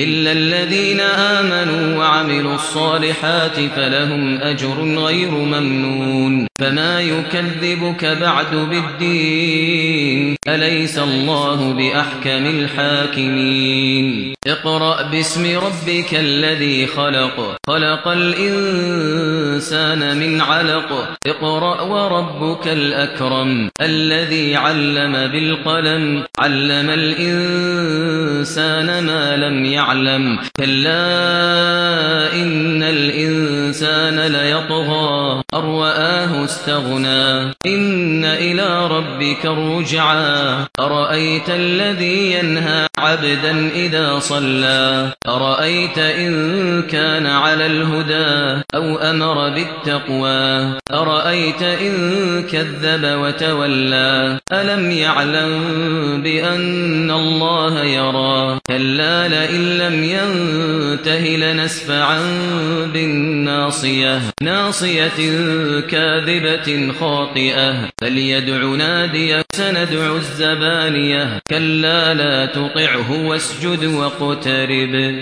إلا الذين آمنوا وعملوا الصالحات فلهم أجر غير ممنون فما يكذبك بعد بالدين أليس الله بأحكم الحاكمين؟ اقرأ باسم ربك الذي خلق خلق الإنسان من علق. اقرأ وربك الأكرم الذي علم بالقلم. علم الإنسان ما لم يعلم. كلا إن الإنسان ليطغى. أرآه استغنى. إن إلى ربك الرجعى. أرأيت الذي ينهى عبدا إذا صلى. أرأيت إن كان على الهدى. أو أمر بالتقوى. أرأيت إن كذب وتولى؟ ألم يعلم بأن الله يرى؟ كلا لئن لم ينته لنسفعا بالناصية. ناصية كاذبة خاطئة. فليدع نادية سندع الزبانية. كلا لا تطعه واسجد واقترب.